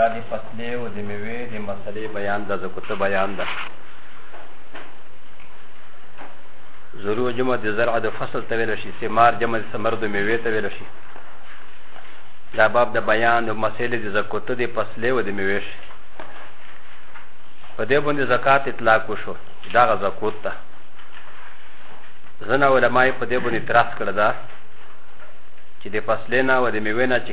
دا د فصلې او د میوې د مسلې بیان ده ځکه څه بیان ده ضرور جمع د زرع د فصل ته ویل شي ثمار جمع د ثمر د میوې ته ویل شي دا باب د بیان د مسلې د زکوت د فصلې او د میوې شي په دې باندې زکات اطلاق وشو دا غ زکوت ده ځنه علماء په دې باندې اعتراض کړی ده چې د فصلې نه او د میوې نه چې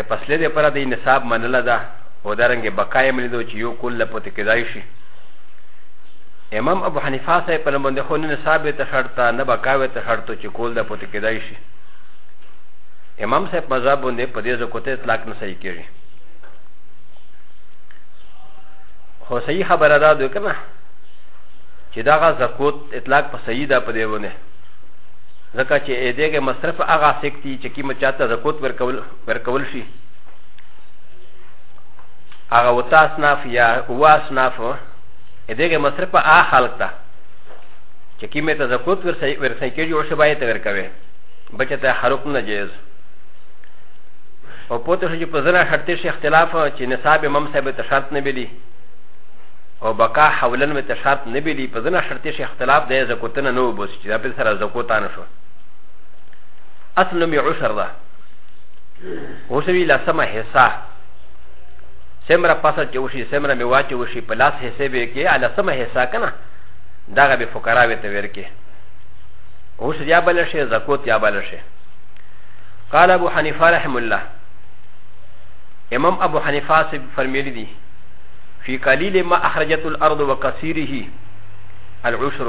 ا پسله د پر د نصاب منله ده او درنګ بقای مل دو چې یو کول په تکدای شي امام ابو حنیفه صاحب په باندې خو نه نصاب ته شرط نه بقای ته شرط چې کول د په تکدای شي امام صاحب مذهب باندې په دې ځو کوته اطلاق نه صحیح کیږي خو صحیح خبره ده دوی کنه چې دا غا زکوت اطلاق په صحیح ده په دې باندې ځکه چې اې دېګه مصرف هغه سیک دي چې کیمه چاته زکوت ورکول ورکول شي هغه وتا اصناف یا هو اصناف اې دېګه مصرف هغه خلق ته چې کیمه ته زکوت ورسې ورسې کېږي او شبای ته ورکوي بچه ته حرق نه جیز او پوته شو چې په زنا شرط شي اختلاف چې نصاب امام صاحب ته شرط نه بلی او بقا حولن مت شرط نبی دی په ځنه شرط شي اختلاف دی زکوتنه نو بوسي چې دا په سره زکو تان شو اصل نوم یې عشر ده اوسوي لسمه حصه سمره پاسه چې وشي سمره میوا چې وشي په لاس حصه به کې لسمه حصه کنه دغه به فقرا وي ته ورکه اوس یا بل شي زکوت یا بل شي قال ابو حنیفه رحم الله امام ابو حنیفه سے فرمیلی دی فی قلیل ما اخرجت الارض وکثیره العشر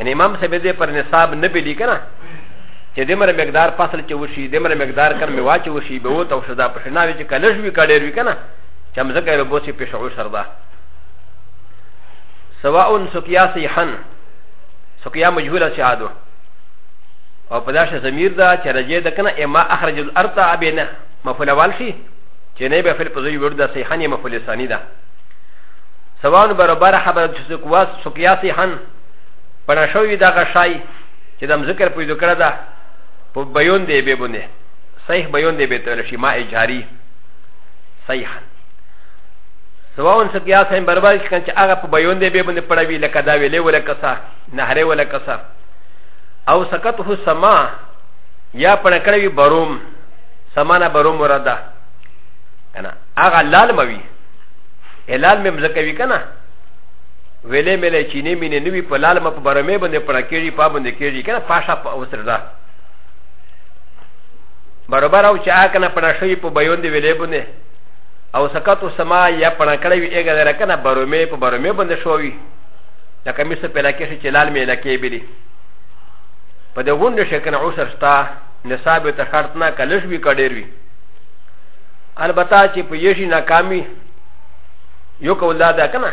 ان امام صاحب دې پر نصاب نه بلی کنه چې د مر مقدار فصل چې وشي د مر مقدار کم میوا چې وشي به وته او شدا په شناوي چې کله شوي کړي وي کنه چې هم زکه له بوسي په شعور سره ده سواء سقيا صيحن سقيا مجهوله شهادو او په داسې ضمیر ده چې رجې ده کنه اما اخرج الارض ابينه مفعول اول شي چې نه به فعل په ځای ورده صيحن یې مفعول ثاني ده سواء برابر خبر چې سقيا صيحن پنا شوی دا غشای چې د مذکر پیدا کړه دا په بیان دی به بونه صحیح بیان دی به تل شي ما اجاری صحیح سواون څه قیاس هم برابر شي چې هغه په بیان دی به بونه پړوي لکه دا ویلې ولا کسا نهره ولا کسا او سکته سما یا پړ کړوي بروم سمانه بروم مراده کنه هغه لال موي هلال مې مزکوي کنه ویلې ملې چې نه مینې نوی په لال ما په برمه باندې پړه کېږي پا باندې کېږي کنه پاشا په اوسر ده برابر او چې آ کنه پړه شوی په بیون دی ویلې باندې او سکت او سما یا پړه کړی وی اګه در کنه برمه په برمه باندې شوی دا کمیس په لکه شي چې لال مې لکه بلی په دې غونډه شي کنه اوسر ستا نصاب ته شرط نه کلش وی کډیر وی البته چې په یشي ناکامي یو کول دا ده کنه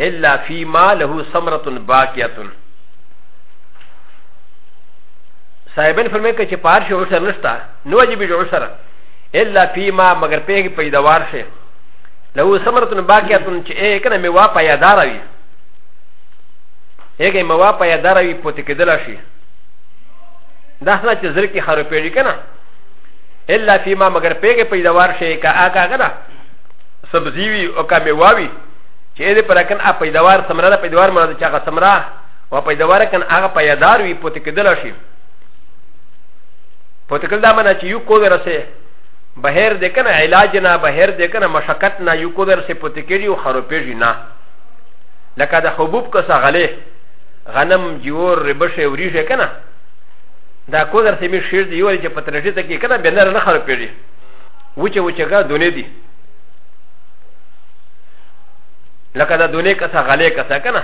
الا فيما له ثمره باقيه صاحبن فرمای کړه چې پار شي اوسر نشتا نو واجب جوړ سره الا فيما مگر په کې پیداوار شي له ثمره باقيه چې اې کنه مې وا پیا دار وي هغه مې وا پیا دار وي پته کېدل شي دا څنګه چې زر کې خرو پیډی کنه الا فيما مگر په کې پیداوار شي کا آګه غدا سبزی وي او کا مې واوي چې دې پر کن ا پیداوار سمرا نه پیداوار مراد چې هغه سمرا او پیداوار کن هغه پیدار وي پوت کېدل شي پوت کېدل دا معنی چې یو کو درسه بهر دې کنه علاج نه بهر دې کنه مشقت نه یو کو درسه پوت کېږي او خرابېږي نه لکه د حبوب کسه غلې غنم جوور ربشه وریشه کنه دا کو درسه می شیر دی یو چې پترشي ته کې کنه بنر نه خرابېږي وچه وچه ګا دونه دي لکه دا دونې کسا غلې کسا کنه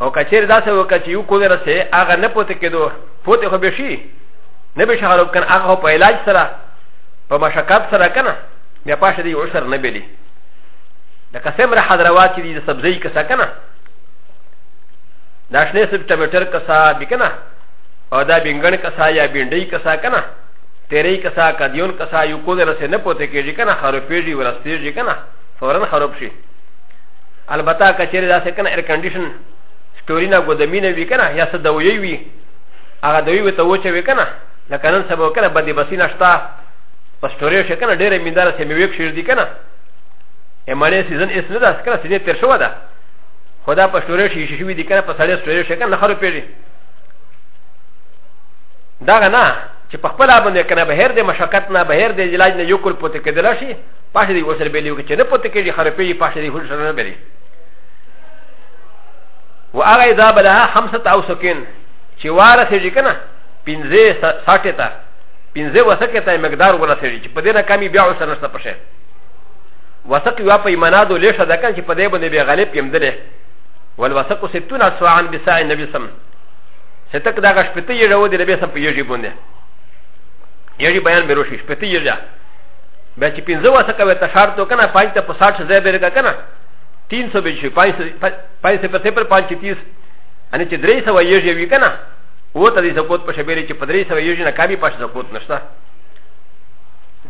او کچیر دا سه وکړه چې یو کو ورسه هغه نه پوت کېدو پوت خو به شي نه به شغل کن هغه په علاج سره په مشقت سره کنه بیا پاشه دی عشر نه بلی د قسم را حضروات چې د سبزی کسا کنه دا شنه سب ټمټر کسا بکنه او دا بنګن کسا یا بینډی کسا کنه تیری کسا کدیون کسا یو کو در سه نه پوته کېږي کنه خرابېږي ورستېږي کنه فورا خراب شي البته کچېرې داسې کنه ایر کنډیشن سټوري نه ګودمي نه وي کنه یا څه دویې وي هغه دوی ورته وچوي کنه لکه نن سبا کنه بدې بسي نشته په سټوري شي کنه ډېرې مینداره سه میوې کښېر دي کنه امړې سیزن اس نه ده کنه سیزن تیر شوه ده خدا په سټوري شي شي وي دي کنه په سړې سټوري شي کنه خرابېږي دا نه چې په خپل باندې کنه بهر د مشقت نه بهر د علاج نه یو کول پته کېدل شي پاشه دی وسره به لیو چې نه پته کېږي خرپې پاشه دی هول سره نه بری و هغه اذا بلها خمسه او سکین چې واره سي کنه پنځه ساټه تا پنځه وسکه تا مقدار ولا سي چې په دې نه کمی بیا وسره نشته پشه وسق یو په ایمانادو لشه ده کنه چې په دې باندې به غالب یم دله ول وسق ستون اسوان بسای نبی سم چې تک دا غش پته یې راو دی ربې سم په یوه جیبون دی یوه بیان به روشي پته یې دا به چې پنځه واسه کوي ته شار ته کنه پنځ ته په 60 ځای به رګه کنه 300 به شي 500 500 په سپر 530 ان چې درې سو یې یې وی کنه و ته دې سپوت په شبيري چې پدري سو یې نه کامي پښ سپوت نشته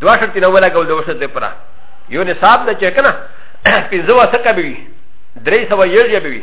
دوا شرط نه ولا ګول دوه شرط پرا یو نصاب نه چې کنه پنځه واسه کوي درې سو یې یې به وی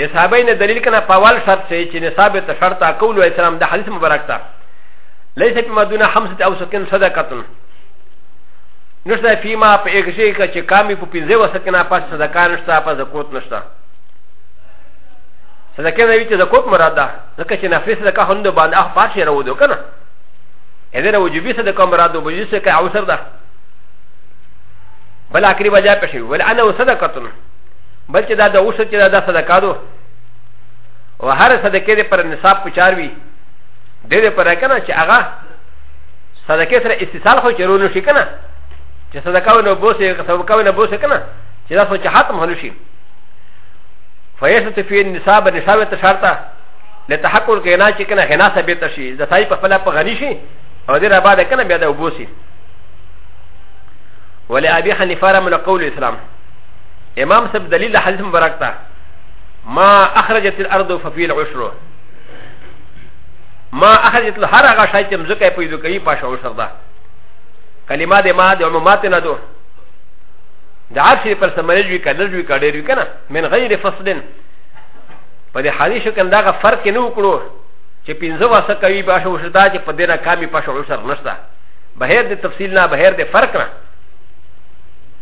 اصحابي نه دلیل کنه په اول شرط چې چې نصاب ته شرط اقول اسلام د حدیث مبارک ته ليس فيما دون خمسه او سكن صدقه نشته فيما په اکشي کې چې کامي په پنځه وسکنه پس صدقه نشته په زکوت نشته صدقه نه وي چې زکوت مراد ده ځکه چې نفس صدقه هند باندې اخ پاشه راوځو کنه هذا لو جبي صدقه مراد او بجي صدقه او سر ده بل اخري وجه پښي ول انا صدقه بل چې دا د اوسه چې دا د صدقه دو او هر صدقه دې پر نصاب پچار وي دې دې پر کنه چې هغه صدقه سره استثال خو چرو نه شي کنه چې صدقه ونه بوسه صدقه ونه بوسه کنه چې دا سوچ حاتم هلو شي فیسه ته فی نصاب نصاب ته شرطه لتحقق کنا چې کنه غنا ثابت شي د سای په خپل په غني شي او دې را بعد کنه بیا د وبوسي ولابي حنیفه را من قول اسلام امام سب دلیل حدیث مبارک تا ما اخرجت الارض ففي العشر ما اخرجت الهر هغه شای چې مزکه پیدا کوي پاشه عشر ده کلمه د ما د عمومات نه دو د عرش پر سمرج وی کډر وی کډر وی کنه من غیر فصل په دې حدیث کې دا فرق نه وکړو چې پنځه واسه کوي پاشه عشر ده چې په دې نه کامي پاشه عشر نشته بهر د تفصیل نه بهر د فرق نه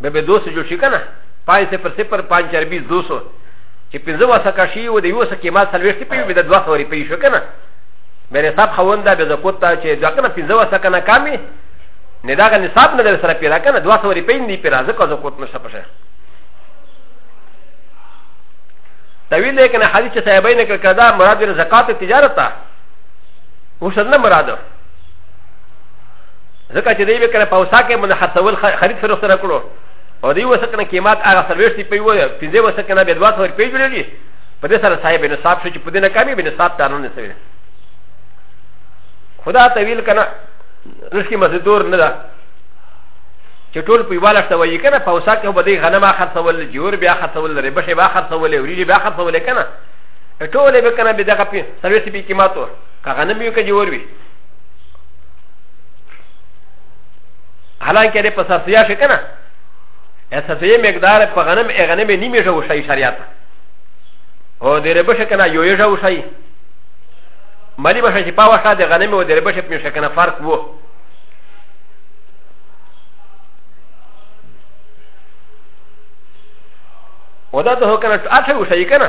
به به دوسه جوړ شي که نه پنځه صفر صفر پنځه عربي دوسه چې پنځه وسه کشي و د یو سه قیمت څلوېښت روپۍ وي د دوه سوه روپۍ شو که نه به نصاب خاوند ده به زکوت ته چې دا که نه پنځه وسه که نه کم وي نه دغه نصاب نه در سره پیدا که نه دوه سوه روپۍ نه پیدا ځکه زکوت نشته پشه طویل دی که نه حدیث چې صاحبۍ نه کړ دا مراد یې زکات تجارت ته اوس نه مراد ځکه چې دوی به کله په اوسا کې باندې خرڅول خرید فروخت نه کړو او دوی وسه کنه قیمت هغه سرویش دی په وایي پنځه وسه کنه به دوه سور پیج لري په دې سره صاحب نصاب شو چې په دې نه کمی به نصاب ته نه نسوي خدا طویل کنه رشکی مزدور نه ده چې ټول په یواله ته وایي کنه په اوسا کې به دوی غنم خرڅول جوړ بیا خرڅول ربه شي بیا خرڅول وریجه بیا خرڅول کنه ټول به کنه به دغه سرویش به قیمت ور که غنم یو که جوړ وي حالان کې په سرسیا شي کنه اساسي مقدار په غنم ای غنم نیمه جو شي شریعت او د ربش کنه یو یو جو شي مالی بشه چې پاوه شاده غنم او د ربش په نشه کنه فرق وو و د ا ت ه ك ن ت أ ت ه و ش ي ك ن ا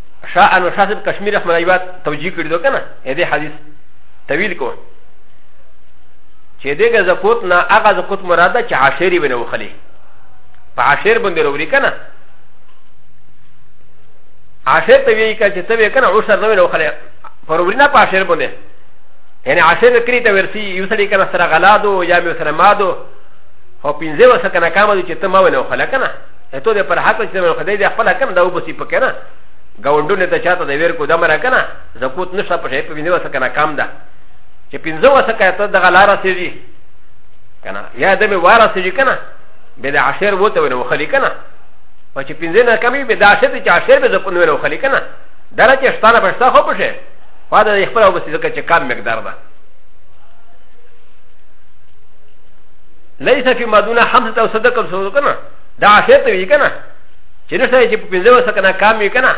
شاه انو شاه صاحب کشمیر رحمه الله یوات توجیه کړی دو کنه اې دې حدیث طویل کو چې دغه زکوت نه هغه زکوت مراد چې عاشری ونه وخلی په عاشر باندې وروړي کنه عاشر ته وی کړه چې ته وی کنه عشر نه ونه وخلی پروري نه په عاشر باندې یعنی عاشر کړی ته ورسی یو سړي کنه سره غلادو یا مې سره مادو او پینځه وسه کنه کامو چې ته ما ونه وخلی کنه ا ت و د پر حق چې من خدای د خپل حکم دا وبسي پکې نه ګاونډونه ته چاته د ویر کو د مره کنه زکوت نشه په شی په وینځه وسه کنه کام ده چې پینځه وسه کای ته د غلاره سیږي کنه یا د می واره سیږي کنه به د عشر وته ونه خلی کنه او چې پینځه نه کمی به د عشر چې عشر به زکون ونه خلی کنه دره چې شتانه پښتا خو پشه فاده د خپل وبسي زکه چې کام مقدار ده ليس في مدونه حمزه او صدقه صدقه دا عافیه ته وی کنه چې نه سره چې په پنځه وسه کنه کام وی کنه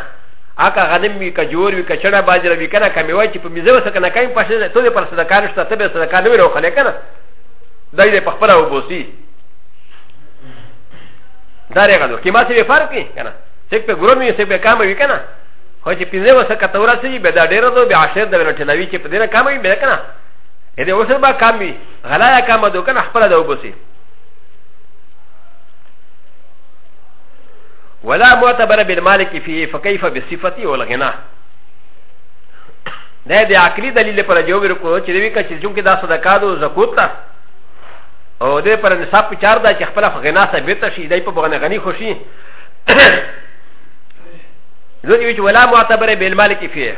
اکا غنم وی کجور وی کچړه باجره وی کنه کمی وای چې په پنځه وسه کنه کایم پښه ته پر صدقه نشته ته به صدقه نه ورو خلک کنه دا دې په خپل او بوسی دا رغلو کې ما څه فرق کې کنه څه په ګورم یې څه به کام وی کنه خو چې پنځه وسه کته ورسې به دا ډېر دو به عاشر د ورټلوي چې په دې نه کام وی به کنه دې اوسه به کام وی غلا یا کام دو کنه خپل دا وبوسی ولا معتبر بالمالك فيه فكيف بالصفة والغنى ده ده عقلي دليل پر جواب رکو چې دوی کچې چونکې دا صدقه دو زکوت ته او دې پر نصاب په چار دا چې خپل غنا ثابت شي دای په بغنه غني خوشي نو دې چې ولا معتبر بالمالك فيه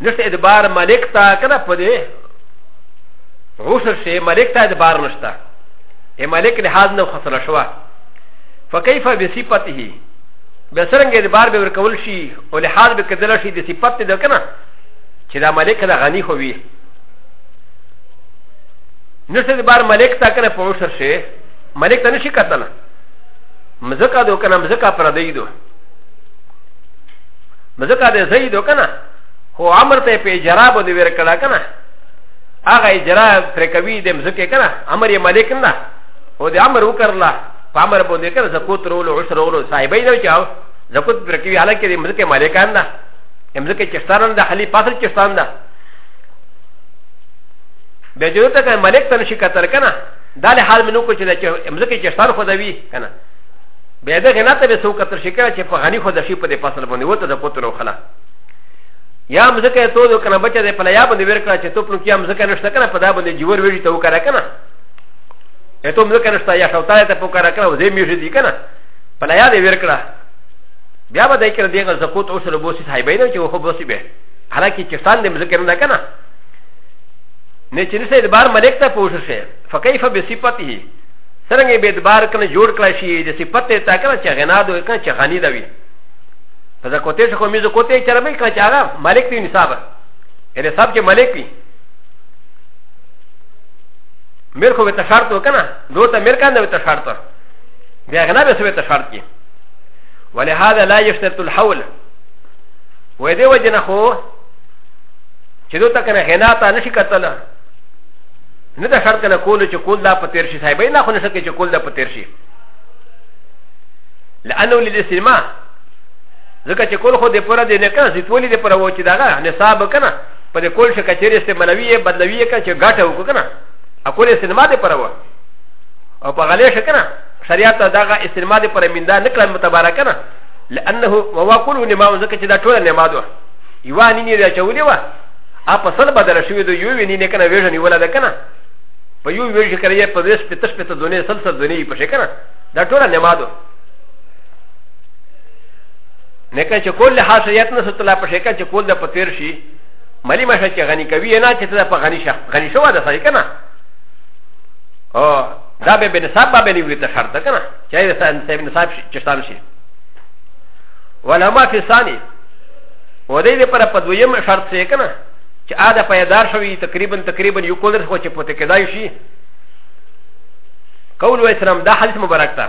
نشته ادبار مالک تا کنه په دې غوسه شي مالک تا ادبار نشته ا مالک له حاضر نو خسر شوا فكيف بصفته بسرنګ د بار به ورکول شي او له حاضر به کدل شي د صفت د کنه چې دا مالک له غني خو وي نشته د بار مالک تا کنه په وسر شي مالک ته نشي کتنه مزکا دو کنه مزکا پر دی دو مزکا د زید دو کنه هو امر ته په جراب دی ور کړه کنه هغه اجرا پر کوي د مزکه کنه امر یې مالک نه او د امر وکړلا په امر باندې کنه زکوت رول او عشر رول صاحبې نه چاو زکوت پر کوي حالانکه د مزکه مالکان نه مزکه چشتان ده خلی پاسل چشتان ده به جوړ ته کنه مالک تل شي کتر کنه دا له حال منو کو چې د مزکه چشتان خو دوي کنه به دغه نه ته به سو کتر شي کنه چې په غني خو د شي په دې پاسل باندې وته د کوترو خلا یا مزکه تو دو کنه بچه ده پلا یا بنده ویر کنه چه تو پلو کیا مزکه نشتا کنه پدا بنده جیور ویجی تو کرا کنه ا تو مزکه نشتا یا شوتا ده پو کرا کنه وزی میشی دی کنه پلا یا ده ویر کنه بیا با دای کنه دیگه زکوت اوش رو بوسی صاحبه نه چه وخو بوسی به حالانکه چستان ده مزکه نه کنه نه چه نسه ادبار ملک تا پوشو شه فکیف بسیپتی سرنگه به ادبار کنه جوڑ کلا شی ده سیپت تا کنه چه غنا دو کنه چه غنی دوی په دا کوته څه کومې زه کوته چې رمې کړه چې هغه مالک دی نصاب یعنی صاحب چې مالک وي مېر خو به ته شرط وکنه دوه ته مېر کنه به ته شرط بیا غنا به سوې ته شرط کې ولهذا لا يشترط الحول و دې وجه نه خو چې دوه ته کنه غنا ته نشي کتل نه دا شرط کنه کول چې کول دا په تیر شي صاحب نه خو نشته چې کول دا په تیر شي لانه للاستماع ځکه چې کول خو د پوره د نه کنه زیتولی د پوره و چې دغه نصاب کنه په د کول شي کچېرې استعمالوي یې بدلوي یې کنه چې ګټه وکړو کنه اکول استعمال د پوره و او په غلې شي کنه شریعت دغه استعمال د پوره میندا نه کړم متبارک کنه لانه ووا کول نما ځکه چې دا ټول نما دوه یوانی نه راچولې و ا په سل بدل شوې دوی یو ویني نه کنه ویژن ولا ده کنه په یو ویژن کړی په دې سپتش په ته دونه سلسله دونه یې په شي کنه دا ټول نما دوه نه کله چې کول له حاصلیت نه ستلا په شکل چې کول د پتیر شي ملي مشه چې غني کوي نه چې ته په غني شخ غني شو ده صحیح کنه او دا به بنسب به نیوي ته شرط کنه چې دا سن سیب نسب چې ستان شي ولما فی ثانی و دې لپاره په دویم شرط څه کنه چې ا د پیدار شوی تقریبا تقریبا یو کول خو چې پته کېدای شي قول و اسلام دا حدیث مبارک ته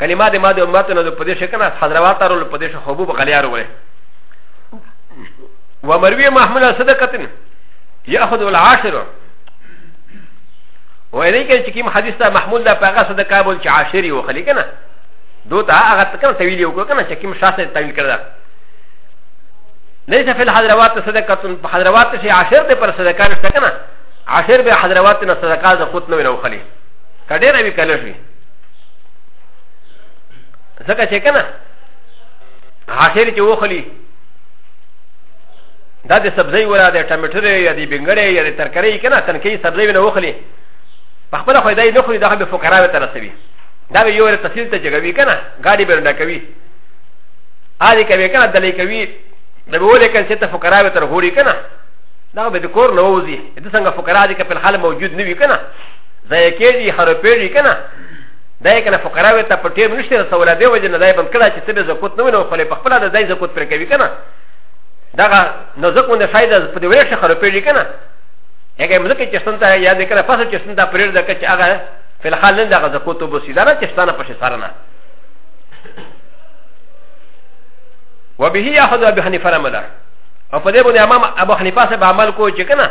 کلمه د ما د امت نه د پدې شکل نه حضرات ارول پدې شو حبوب غلیار وله و مروی محمود صدقتن یاخذ العاشر و الیک چې کوم حدیث ته محمود دا پاغه صدقه بول چې عاشری و خلی کنه دوته هغه تکره تویل یو کنه چې کوم شاسه تویل کړه ليس في الحضروات صدقه په حضروات شي عاشر دې پر صدقه نشته کنه عاشر به حضروات نه صدقه ز خود نه ویلو خلی کډې نه وی کله شي ځکه چې کنه اخر چې وخلی دا د سبزی ولا د ټمټر یا د بنګړې یا د ترکرې کنه تنکی سبزی نه وخلی په خپل خو دای نه خوري دا به فقرا ته رسوي دا به یو ور تفصیل ته جګوي کنه ګاډي به نه کوي اځي کوي کنه دلې کوي د بوله کنه چې ته فقرا به تر هوري کنه دا به د کور نه وځي د څنګه فقرا دي کپل حال موجود نه وي کنه ځای کې دي خرابېږي که نه دا یې که نه فقراوې ته په ټیم نشته رسوله دې وجه نه دا یې بند کړه چې ته به زکوت نه ونو خو په خپله د ځای زکوت پرې کوي که نه دغه نو ځکه ونه شاید په دې وړې ښه خرابېږي که نه هغه مزکه چې ستنه یا دې کنه پاسه چې ستنه پرېر ده چې هغه په الحال نه دغه زکوت وبو سي دا نه چې ستنه پښې سره نه وبه ياخذ ابي حنيفه رحمه الله او په دې باندې امام ابو حنيفه سره عمل کوي چې کنه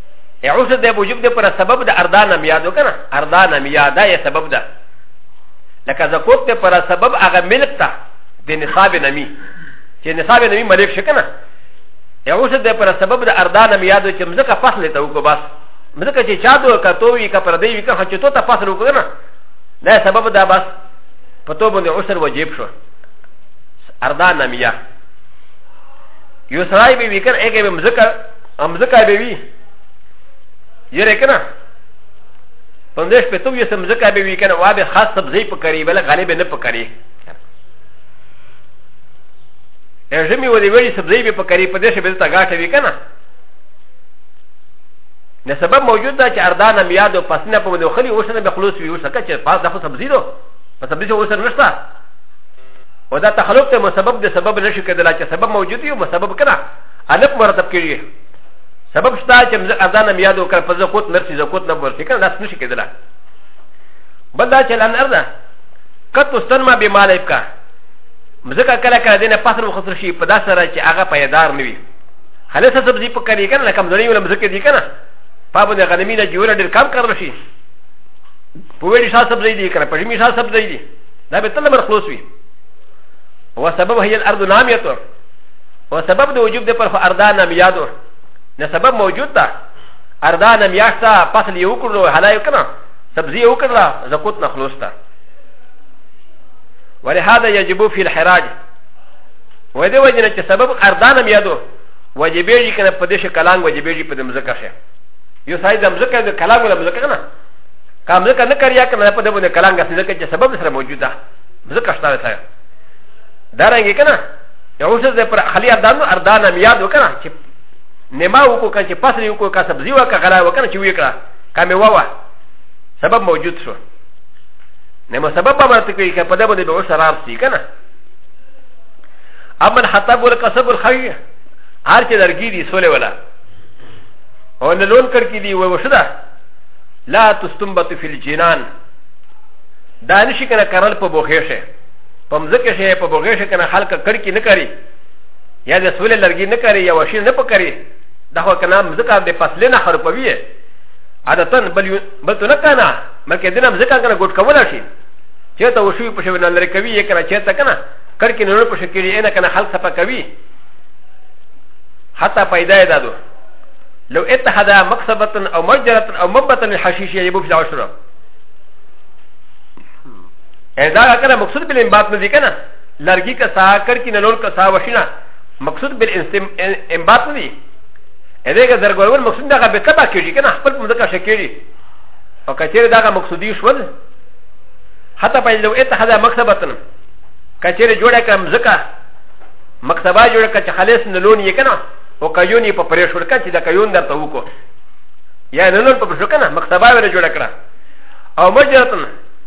ا عوسه د وجوب د پر سبب د اردا نم یادو کنه اردا نم یادا یې سبب ده لکه زکوت د پر سبب هغه ملک ته د نصاب نمی چې نصاب نمی ملک شي کنه ا عوسه د پر سبب د اردا نم یادو چې مزکه فصل ته وکړو بس مزکه چې چا دوه کتو وی کا پر دی وی کا چې تو ته فصل وکړو نه دا سبب ده بس په تو باندې عسر واجب شو اردا نم یادو يسرائي بي وكان ايكي بمزكر ام زکا به وی یره کنه پندش په تو یې سم زکا به وی کنه وا به خاص سبزی په کری بل غالب نه په کری ژمی و دی ویلی سبزی به په کری په دې شبه تا غاټه وی کنه نه سبب موجود ده چې اردان میاد او پسنه په مدو خلی اوسنه به خلوص وی اوسه کچه پاس دغه سبزی دو په سبزی اوسه نشته و دا تخلق ته مسبب د سبب نشي کېدلای چې سبب موجود وي او مسبب کنه الف مرتب کیږي سبب شته چې موږ اذان هم یادو کړ په زکوت نرسي زکوت نه ورسي کنه داس نشي کېدله بل دا چې لن ارزه کت استنما به مالک کا مزکه کله کله دینه پاسر مخسر شي په داس سره چې هغه پیدار نه وي خلاص سبزی په کړی کنه کم ځړی ولا مزکه دی کنه پابو د غنمی نه جوړه ډیر کم کار شي په وړي شاه سبزی دی کنه په می شاه سبزی دی دا به تل مرخلوص وي وسبب هي الارض ناميه او سبب د وجوب د پر خو اردا نام یادو نه سبب موجود ده اردا نام یاشتا فصل یو کړو حلای کنه سبزی یو کړلا زکوت نه خلاص ده ولهذا يجب في الحراج وهذا وجنه چې سبب اردا نام یادو وجبېږي کنه په دې شکلان وجبېږي په دې مزکه شه یو ساید د مزکه د کلام ولا مزکه کنه کام مزکه نه کریا کنه په دې باندې کلام غسې ځکه چې سبب سره موجوده مزکه شته دا رنګ کنه یو څه د پر خلی اردانو اردان هم یاد وکړه چې نما وکړو که چې پسرې وکړو که سبزي وکړه غلا وکړه چې ویې کړه که مې ووه سبب موجود شو نما سبب به ورته کوي که په ده باندې به اوس رار سي که نه اما الحطب والقصب الخوي هر چې درګي دي سولې ولا او نه لون کړ کې دي و وشده لا تستنبط في الجنان دا نشي کنه کرل په بوخې شه په مځکه شي په بوغې شي کنه خلک کړکی نه کوي یا د سولې لرګي نه کوي یا وشي نه پکړي دا خو کنه مځکه د فصلې نه خرپوي عادتا بل بل ته نه کنه مکه دینه مځکه کنه ګټ کول شي چې ته وشي په شوی نه لري کوي یې کنه چې ته کنه کړکی نه په شکیږي نه کنه خلک صفه کوي حتی پیدا یې دادو لو اتحد مقصبه او مجره او مبته الحشيش يبوف العشره ا د ا کنه مقصود بل انبات نه دی کنه لرګي که سا کړ کې نه لور که سا وشینه مقصود بل انبات نه دی ا دې که زرګول مقصود دغه به تبا کېږي کنه خپل په دغه شکېږي او کچېره دغه مقصودی شول حتی په لو اتحاد مکتبتن کچېره جوړه کړم ځکه مکتبه جوړه کړه چې خالص نه لون یې کنه او کيون یې په پرې شول کړه چې د کيون درته وکړو یا نه لون په شو کنه مکتبه ور جوړه کړه او مجرتن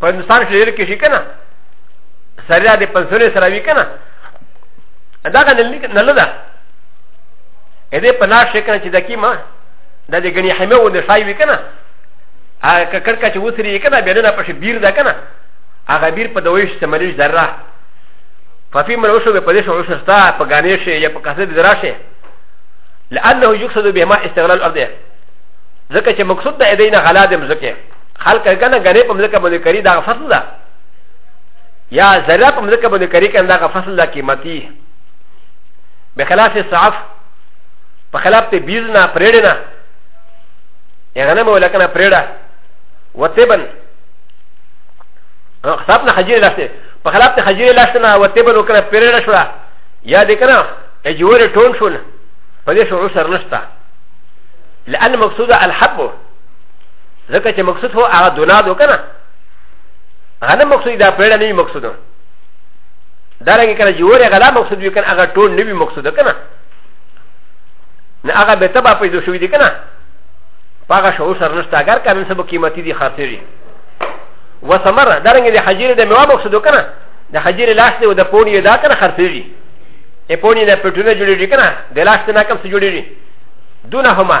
په هندوستان کې ډېر کې شي کنه سره د پنسلې سره وی کنه دا کنه لیک نه لدا اې دې په ناش کنه چې د کیما د دې غنی حمه و د شای وی کنه ا ککر کا چې وسري کنه بیا نه پښې بیر ده کنه هغه بیر په دویش سمریش ذره ففي من وشو په دې شو شستا په غانې شي یا په کاسه دې راشه لانه یقصد بهما استغلال الارض ځکه چې مقصود د دې نه غلا د مزکه خلق کنه غنه په ملک باندې کری دا فصل ده یا زرا په ملک باندې کری کنه دا فصل ده قیمتي به خلاف صعف په خلاف ته بیز نه پرېړ نه یا غنه مو لکنه پرېړ وتبن خلاف نه حجیر لاسته په خلاف ته حجیر لاسته نه وتبن وکړه پرېړ شو یا دې کنه اجور ټون شو نه په دې شو عسر نشته لان مقصود الحبه ځکه چې مقصود هو هغه دونا دو کنه هغه نه مقصود دا پیړه نه مقصود دا رنګ کنه جوړ هغه لا مقصود وی کنه هغه ټول نه مقصود کنه نه هغه به تبا پیدا شوی دی کنه پاګه شو سر نشته اگر کارن سبو قیمتي دي خاطري وسمر دا رنګ د حجیر د میوا مقصود کنه د حجیر لاس دی او د پونی دا کنه خرڅیږي ای پونی نه پټونه جوړیږي کنه د لاس نه کم څه جوړیږي دونه هما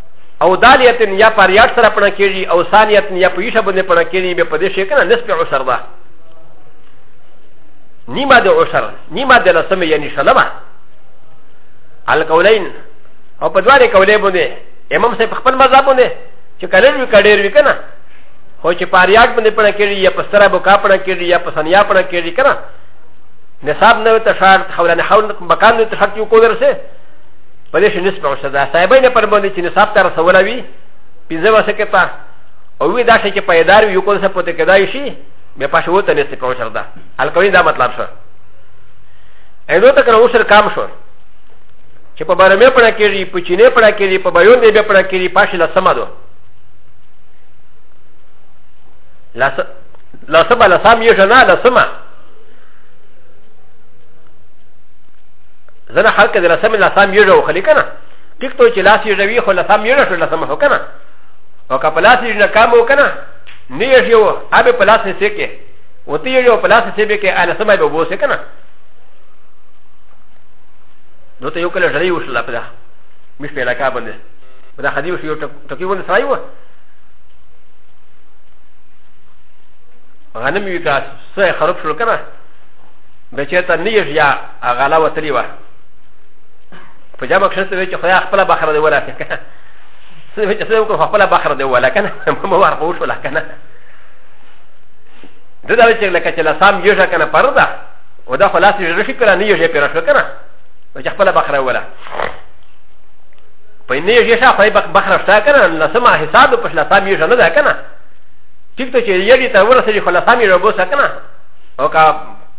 او دالیت یا پریاد سره پنه کیږي او ثانیت یا په یشه باندې پنه کیږي به په دې شي کنه نسب عشر ده نیمه د عشر نیمه د لسمه یعنی شلمه الکولین او په دواره کولې باندې امام صاحب خپل مذهب باندې چې کلر وی کډیر وی کنه خو چې پریاد باندې پنه کیږي یا په سره بوکا پنه کیږي یا په سنیا پنه کیږي کنه نصاب نه ته شرط حولانه حول مکان ته شرط یو کو درسه په دې شي نسبه او شدا صاحبې نه پر باندې چې نصاب ته رسول وي پنځه وسکه تا او وی دا شي چې پیدار یو کول څه پته کدای شي به پښه وته نسبه او شدا الکوي دا مطلب شو اېدو ته کړو سر کام شو چې په بارے مې پړه کېږي په چینه پړه کېږي په بیان دې به پړه کېږي پښه لا سم دو لا سم لا سم یې شنا لا سمه زنه خلک د لسم لسم یو جو خلی کنه ټیک تو چې لاس یو جوی خو لسم یو شو لسم هو کنه او که پلاس یو نه کام هو کنه نه یو یو ابه پلاس نه سکه و تی یو پلاس نه سبه کې اله سمای به بوسه کنه نو ته یو کله ژړی وشل په دا مش په علاقه باندې په دا خدیو شو ټکی ونه سړی و غنم یو کا سه خراب شو کنه بچتا نه یو یا غلا وتلی وه په جامه کښې څه وی چې خدای خپله بخره دی ولا که نه څه وی چې څه وکړو خپله بخره دی ولا که نه مو ورغه وشوله که نه د دا چې لکه چې لسام یوژه که نه پر ده او دا خو لاس یې رشي کړه نه یوژه پیره شو که نه نو چې خپله بخره ولا په نه یوژه شا خو بخره شته که نه لسمه حساب په لسام یوژه نه ده که نه ټیک ته چې یوژه ته ورسېږي خو لسام یې ربوسه که نه او که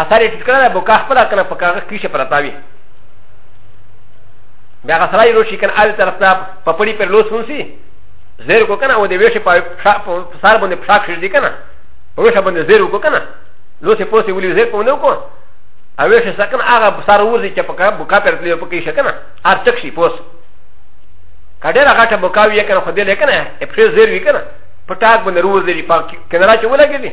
اثر یې ټیټ کړی بوکا خپله کنه په کاغه کیشه پرتا وي بیا هغه سړی روشي کنه اوی طرف ته په پړي پر لوس ونسي زیر کو کنه او د ویشې په سار باندې پښاک شي کنه په ویشه باندې زیر کو کنه لوس یې پوسې ولي زیر کو نه کو او ویشې سکنه هغه سار وځي چې په کاغه بوکا پر تلې په کیشه کنه هر چک شي پوس کډه راغټه بوکا وی کنه خو دې لیکنه په زیر وی کنه په ټاک باندې روز دې په کنه راچ ولګي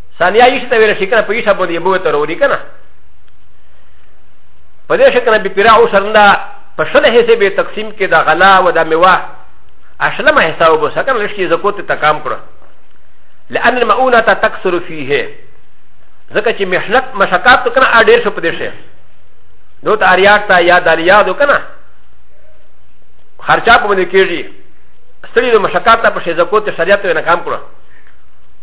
ثانیا یې ته ویل شي کنه په یشه باندې بو ته وروړي کنه په دې شکل به پیرا او شرندا په شله حصے به تقسیم کې دا غلا و دا میوه اشلمه حساب وبو سکن لشي زکوت ته کام کړو لان المؤونه تکثر فيه ځکه چې مشلت مشکات کنه اډیر شو په دې شي نو ته اریات ته یاد اریاد کنه خرچه په باندې کېږي ستړي د مشکات په شي زکوت شریعت نه کام کړو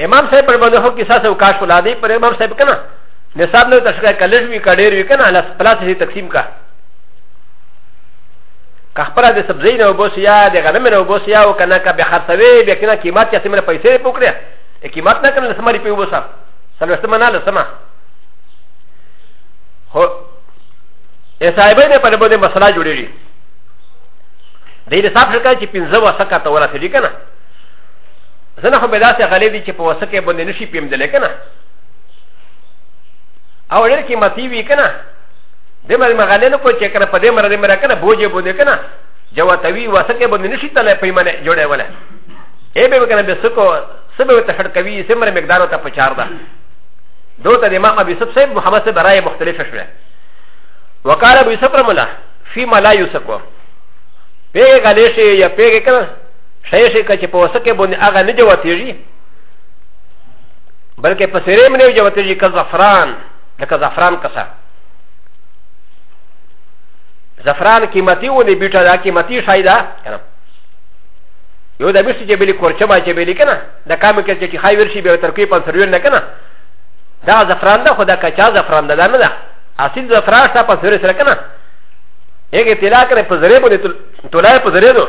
امام صاحب پر باندې هو کې ساسه او کاش ولا دی پر امام صاحب کنه نصاب نه تشکر کلش وی کډیر وی کنه لاس پلاس هي تقسیم کا که خپل د سبزی نه وبوس یا د غنم نه وبوس یا او کنه که به خرڅوي به کنه قیمت چې سمره پیسې پکړه قیمت نه کنه سمری په وبوسه سلوسته منه لسمه هو صاحبه نه پر باندې مسله جوړېږي د دې صاحب څخه چې پنځه وسکه ته ورسېږي کنه زنه خو به داسې غلې دي چې په وسکه باندې نشي پیمدل کنه او ډېر کې متی وی کنه د مر مغلې نه کو چې کنه په دې مر دې مر کنه بوجه باندې کنه جواتوي وسکه باندې نشي تله پیمنه جوړه ولا ای به کنه به سکو سبب ته خړکوي سمر مقدار ته پچار ده دوته د امام ابي يوسف صاحب محمد صاحب راي مختلفه شوه وقال ابو يوسف رحمه الله فيما لا يوسف بيغ غليشي يا بيغ كذا شای شي که چې په وسکه باندې هغه نه جوتېږي بلکې په سرې منې جوتېږي که زفران لکه زفران کسه زفران قیمتي ونې بیټه دا قیمتي شای ده که نه یو د بیسي چې بلی کورچما چې بلی که نه د کامې کې چې خای ورشي بیا تر کوی پنسرویر نه که نه دا زفران ده خو دا کچا زفران ده دا نه ده اصیل زفران شته پنسرویر سره که نه هغه تلا کنه په زری باندې تولای په زری دو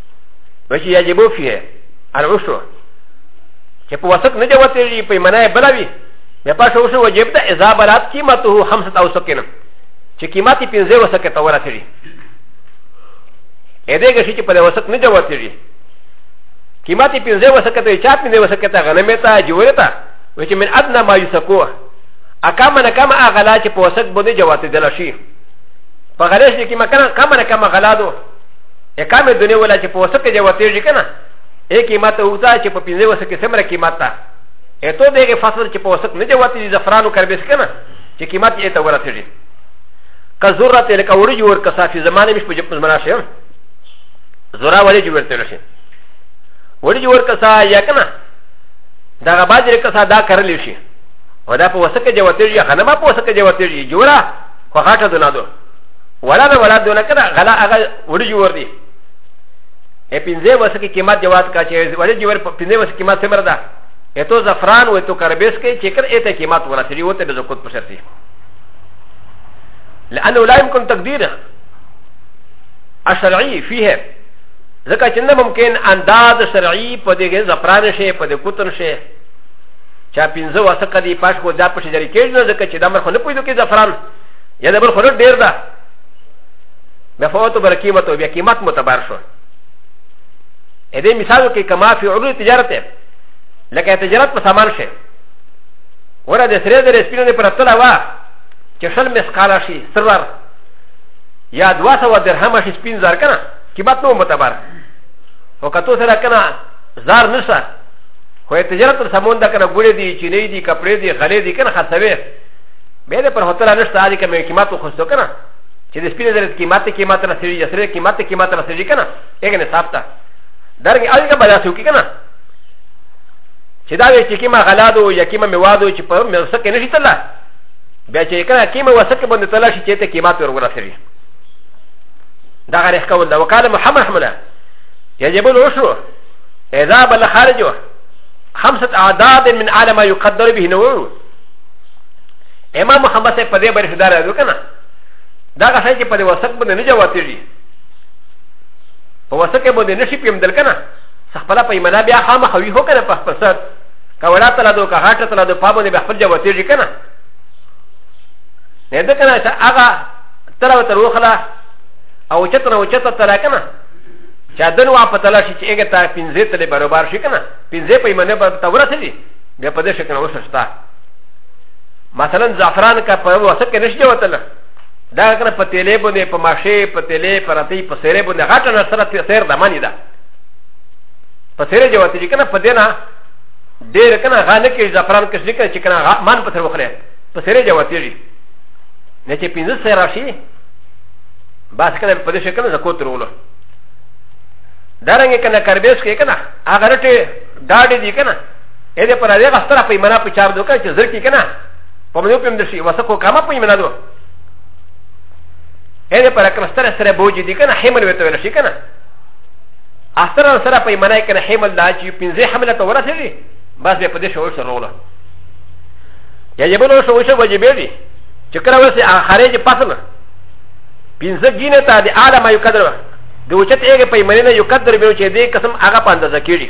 وشي يجب فيه العشر چې په وسط نه جوتېږي په منای بلوي بیا په شو شو وجب ده اذا بلات قیمته خمسه او سکنه چې قیمت یې پنځه وسکه ته ورسېږي اې دې کې چې په وسط نه جوتېږي قیمت یې پنځه وسکه ته چا پنځه وسکه ته غنمه ته جوړه ته و چې من ادنى ما يسکو اکم نه کم اغلا چې په وسط باندې جوتېدل شي په غلش کې مکان کم نه کم غلا دوه ا ک ا م د ن ي و ل ا چې په وسط کې جوتېږي که نه ا قیمت اوږده چې په پنځه وسط کې څومره قیمت ده ا تو دغه فصل چې په وسط نه جوتېږي زفرانو کربس که نه چې قیمت یې ته ورسېږي که ضرورت یې لکه وړي جوړ که صافي زمانه مش په جب زمانه شي زورا وړي جوړ تل شي وړي جوړ که صا یا که نه دغه باجر که صا دا کرلی شي و دا په وسط کې جوتېږي خنما په وسط کې جوتېږي جوړه خو غاټه دنادو ولا به ولا دونه کنه غلا هغه وړي جوړ دي ا پنځه وسه کې قیمت جواز کا چې وړي جوړ پنځه وسه قیمت څومره ده اته زعفران و ته کربس کې چې کر اته قیمت ورسېږي وته د زکوت په شرط لانه لا يمكن تقديره الشرعي فيه ځکه چې نه ممکن انداز شرعي په دې کې زعفران شي په دې کوتن شي چې پنځه وسه کې پښ کو ځا په شجري کې ځکه چې د امر خو نه پوهیږي کې زعفران یا د بل خلک ډیر ده بیا فوت بر قیمت او بیا قیمت متبر شو ا دې مثال کې کما فی عروض تجارت ہے لکه تجارت په سامان شي ورا د سره د رسپینو نه پر تلا وا چې شل مسقاله شي سرور یا دوا سو درهم شي سپین زر کنه قیمت نو متبر او کتو سره کنه زار نشه خو تجارت پر سامان دا کنه ګوړې دي چینې دي کپڑے دي غلې دي کنه خرڅوي به د پر هوتل نه ستاره کې مې قیمت خو څه کنه چې د سپینې درې قیمت ته قیمت را سړي یا سړي قیمت ته قیمت را سړي کنه هغه نه صاحب ته درګ اړیکه بلا سو کې کنه چې دا وی چې کیما غلادو یا کیما میوادو چې په مې وسکه نشي تله بیا چې کنه کیما وسکه باندې تله شي چې ته قیمت ورغلا سړي دا غریخ کول دا وکاله محمد حمله يجب العشر اذا بل خارجه خمسه اعداد من اعلى ما يقدر به نوره امام محمد صاحب په دې باندې شدار راځو کنه دا که شای چې په دې وسط باندې نه جواتېږي په وسط کې باندې نشي پیمدل کنه خپل په ایمانا بیا خامخ وي هو کنه په خپل سر که ولا تلا دو که هاټه تلا دو په باندې به خپل جواتېږي کنه نه ده کنه چې هغه تر او تر وخلا او چتنه او چتنه تر کنه چې دنوا په تلا شي چې هغه ته پنځه تلې برابر شي کنه پنځه په ایمانه په تورته دي بیا په دې شکل اوسه شته مثلا زعفران کا په وسه کې نشته وتله دا کنه په تیلې باندې په ماشه په تیلې پر اتي په سیرې باندې غاټه نه سره سیر د مانی ده په سیرې جوته چې کنه په دې نه ډېر کنه غانه کې زعفران کې ذکر چې کنه مان په سر وخره په سیرې جوته دي نه چې پینځه سیر راشي بس کنه په دې شکل زکو ترولو دا رنګ کنه کربیس کې کنه هغه رټه داډې دي کنه ا دې پر هغه ستره په ایمانا په چار دوکه چې زر کې کنه په مې په مدشي وسکو کما په ایمانا دو ا دې پر کله ستره سره بوج دي کنه حمل وته ولا شي کنه استره سره په ایمانا کنه حمل دا چې پنځه حمله ته ورسېږي بس به په دې شو سره ولا یا یې بلو شو شو وجبې دي چې کله وسه اخرې چې پسنه پنځه جینه ته د اعلی ما یو قدر د وچت ایګه په ایمانه یو قدر به چې دې قسم هغه پاندازه کیږي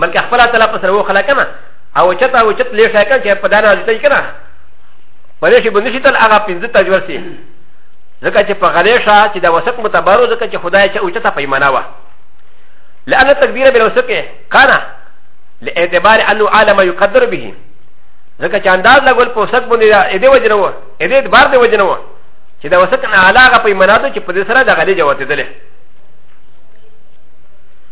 بلکې خپل تعالی په سره وخلا کنه او چت او چت لې شای کنه چې په دانه ځتای کنه په دې شي باندې شي تل هغه پنځه تجور سي ځکه چې په غلې شا چې دا وسط متبرو ځکه چې خدای چې او چت په ایمانه وا لأن التكبير بالوسط كان لاعتبار انه عالم يقدر به ځکه چې انداز لګول په وسط باندې دا دې وجنه و دې اعتبار دې وجنه و چې دا وسط نه علاقه په ایمانه چې په دې سره د غلې جوته دله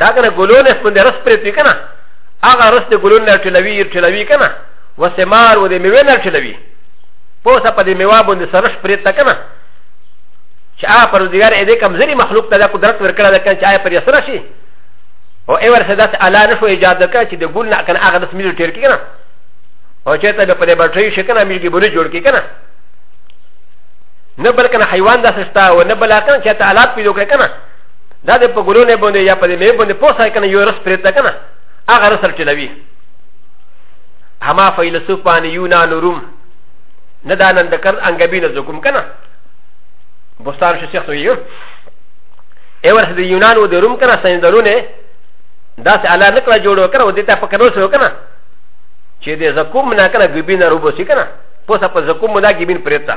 دا کنه ګلون اس باندې رس پرې توی کنه هغه رس د ګلون نه ټلوي ټلوي کنه وسمار و دې میوه نه ټلوي پوسه په دې میوه باندې سرش پرې تا کنه چې هغه پر دیګر دې کمزري مخلوق ته دا قدرت ورکړه دا کنه چې هغه پر یسره شي او ای ورسه داسې الله نه شو ایجاد وکړه چې د ګل نه کنه هغه داس میلو ټیر کی کنه او چې ته په دې بټري شي کنه میلګي بوله جوړ کی کنه نه بلکې حیوان داسې شته او نه بلکې چې ته آلات پیدا کړې کنه دا د په ګلونه باندې یا په دې مې باندې پوسه کنه یو رس پرېته کنه هغه رسل چلوي هما فیلسوفان یونان روم نه دا نن د کر انګبی نه زکم کنه بوستان شو شیخ ویو ای ورس د یونان او د روم کنه سندرونه دا سه الله نکړه جوړو کنه او دې ته پکړو شو کنه چې دې زکم نه کنه ګبی نه روبو شي کنه پوسه په زکم نه ګبین پرېته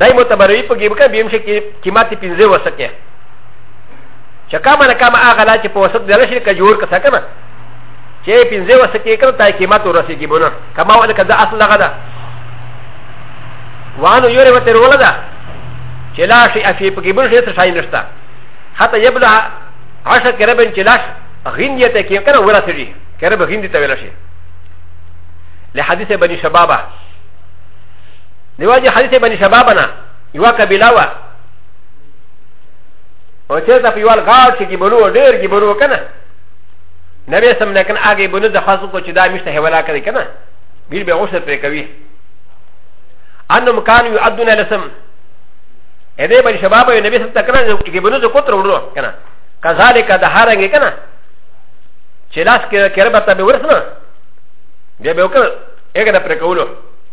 دای متبروی په ګیب کا بیم شي کې قیمت پنځه وسکه چې کما نه کما هغه لا چې په وسط دل شي کې جوړ کسا کنه چې پنځه وسکه کړه تا قیمت ورسیږي بونه کما ول کذا اصل لغه ده وانو یوره وته روله ده چې لا شي افی په ګیب شي څه شای نشتا حتی یبلا عشر کربن چې لاش غیندې ته کې کنه ورسېږي کرب غیندې ته ویل شي لحديث بني شبابه دیواجی حدیث بنی شبابنا یوا قبیله وا او چیرته په یوال غار چې ګیبلو ډیر ګیبلو کنه نبی سم نه کنه هغه بنو د خاصو کو چې دا مشته هولا کوي کنه بیل به غوسه پرې کوي انم کان یو ادنا لسم ا دې بنی شباب یو نبی سم تکنه چې ګیبلو د کوتر وړو کنه کذالک د هرنګ کنه چې لاس کې کربته به ورسنه بیا به وکړ هغه د پرې کولو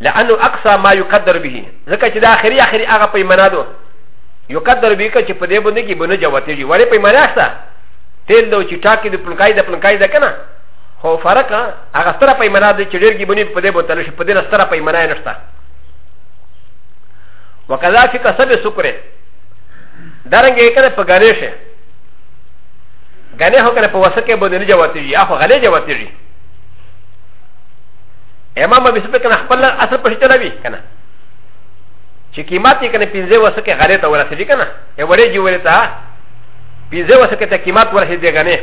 لانه اقصى ما يقدر به ځکه چې د اخري اخري هغه پیمانه ده يقدر به که چې په دې باندې کې بنه جوته دي ولې پیمانه شته تیل دو چې ټاکې د پلکای د پلکای ده کنه خو فرق هغه ستره پیمانه ده چې ډېر کې بنې په دې باندې تل شي په دې ستره پیمانه نشته وکذا فی کسب سکره دارنګ یې کنه په غنې شه غنې هو کنه په وسکه باندې نه جوته دي اخو غلې جوته دي امام ابي سبق نه خپل اصل پښې چلوي کنه چې قیمت یې کنه پنځه وسکه غلې ته ورسېږي کنه یې وړې جی ورې ته پنځه وسکه ته قیمت ورسېږي غنه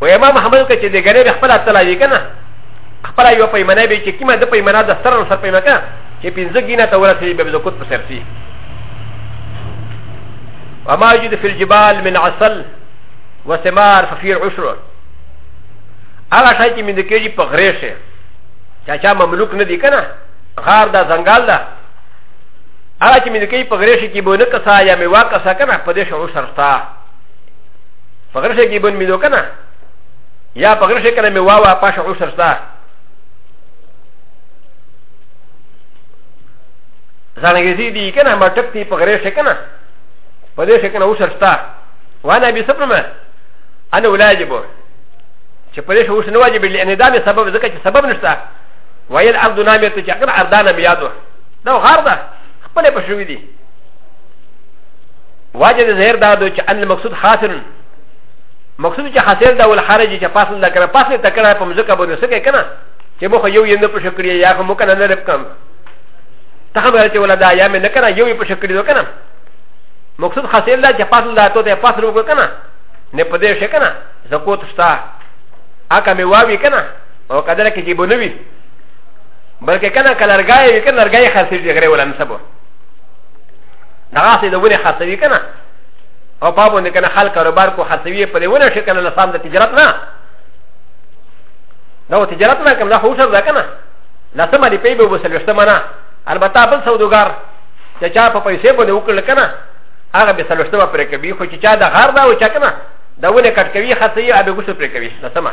و امام محمد کې چې د غنې به خپل اصل وي کنه خپل یو پیمانه به چې قیمت د پیمانه د سر سر پیمانه کنه چې پنځه ګینه ته ورسېږي به زکوت په سرسي وما يجد في الجبال من عسل وثمار ففي عشره هغه شای چې مینده کېږي په غرې شي چا چا مملوک نه دی که نه غار دا ځنګال ده هغه چې مینده کېږي په غرې شي کې به نه کسا یا میوا کسا که نه په دې شعور سره شته په غرې شي کې به مینده که نه یا په غرې شي که نه میوا وه په شعور سره شته زانګریزی دی که نه مټک دی په غرې شي که نه په دې شي که نه اوسر شته وانا بي سپرمه انا ولاجبه چې په دې شو اوس نه واجب دي ان دا مې سبب ځکه چې سبب نشته ویل عبد نامې ته چې هغه اردانه مې یادو دا غار ده خپل په شوې دي واجب زهر دا دو چې ان المقصود حاصل مقصود چې حاصل دا ول خارج چې پاسل دا کړه پاسل ته کړه په مزکه باندې سکه کنه چې مخ یو یې نه په شکرې یا خو مکنه نه رب کم ته هم راته ولا دا یا مې نه کړه یو یې په شکرې دو کنه مقصود حاصل دا چې پاسل دا ته پاسل وکړه کنه نه په دې شي کنه زه کو ته ستا اکا مې واوي که نه او که دره کې جیبو نه وي بلکې که نه که لرګی وي که لرګی خرڅېږي غرې ولا نسبو دغاسې د ونې خرڅوي که نه او په باندې که نه خلک کاروبار کو خرڅوي په دې ونه شي که نه لسام د تجارت نه دا و تجارت نه کوم دا خو شر ده که نه لسمه دې پی به وسلوشتمه نه البته بل سودوګار چې چا په پیسې باندې وکړل که نه هغه به سلوشتمه پرې کوي خو چې چا د غار ده او چا که نه دا ونه کټ کوي خاصه یې ابه غسل پرې کوي نو سمه